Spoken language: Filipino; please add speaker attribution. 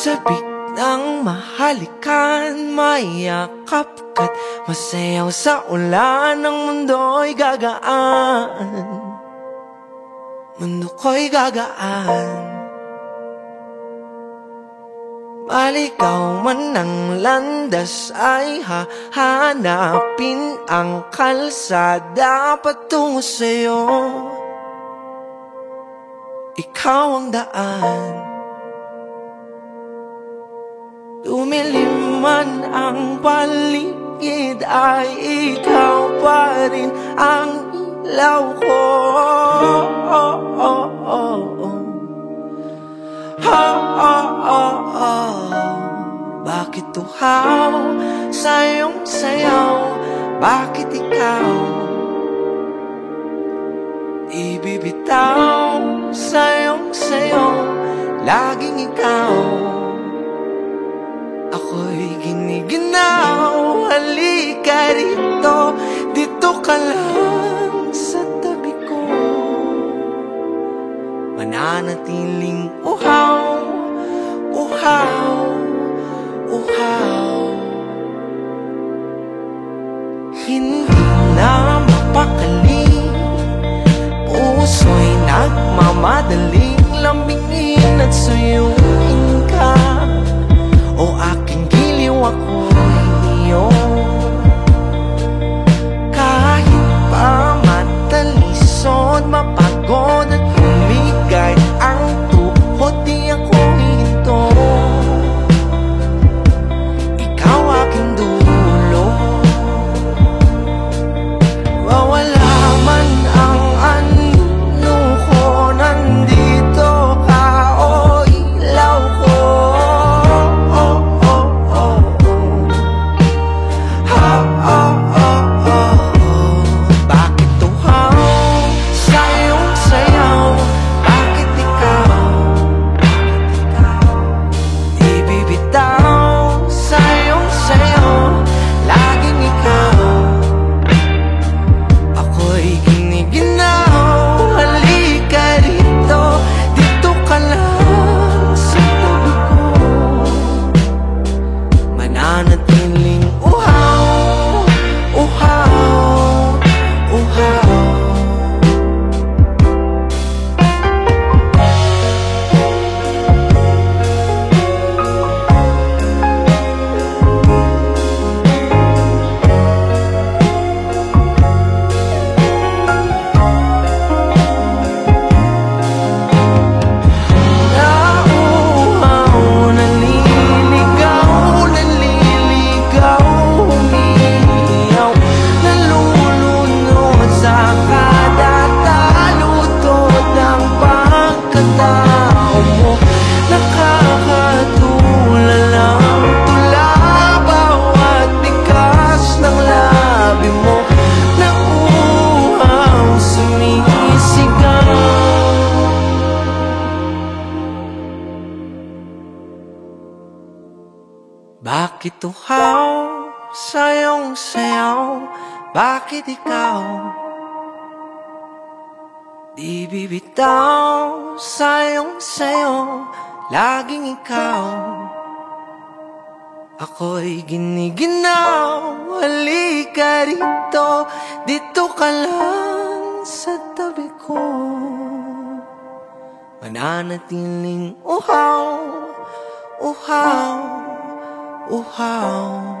Speaker 1: Sabik ng mahalikan Mayakap ka't masayaw sa ulan Ang mundo'y gagaan. Mundo ko'y gagaan Maligaw man ang landas ay hahanapin ang kalsada patungo sa'yo. Ikaw ang daan man ang paligid ay ikaw pa rin ang ilaw ko oh, oh, oh, oh. Oh, oh, oh, oh. Bakit tuhaw sa sayaw? Bakit ikaw? Ibibitaw sa iyong sayaw Laging ikaw Ako'y giniginaw Halika rito. Dito ka lang sa tabi ko. Mananatiling uhaw Uhaw Uhaw. Hindi na mapakali Puso'y nagmamadaling lambingin Bakit tuhaw sa iyong sayaw? Bakit ikaw? Di bibitaw sa iyong sayaw Laging ikaw Ako'y giniginaw Halika rito Dito ka lang sa tabi ko Mananatiling uhaw Uhaw Uhaw